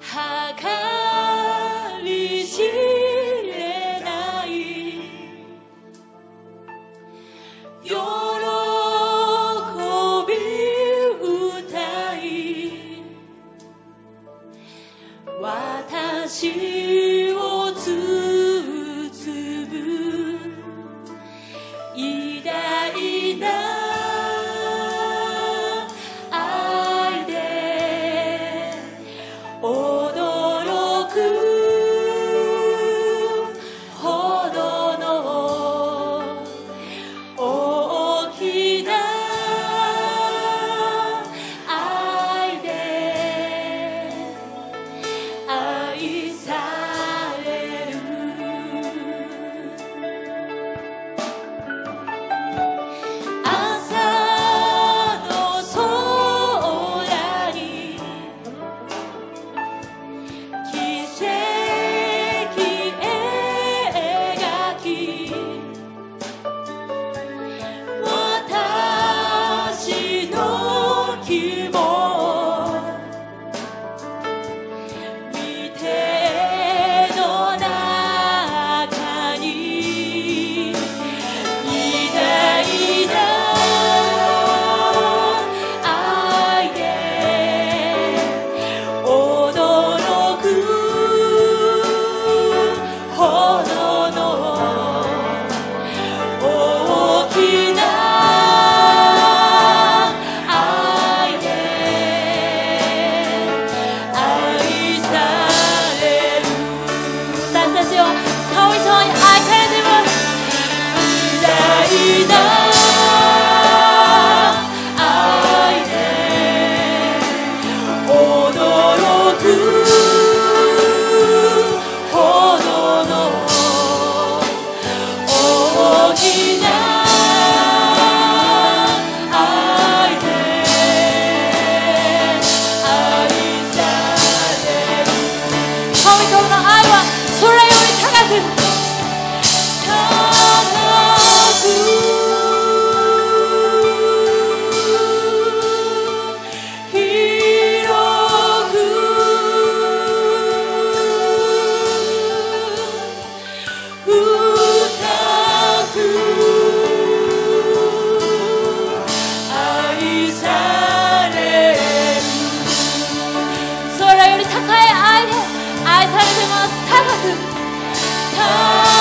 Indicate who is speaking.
Speaker 1: 計り知れない。喜び歌い。私栄え愛で愛されてます。高く。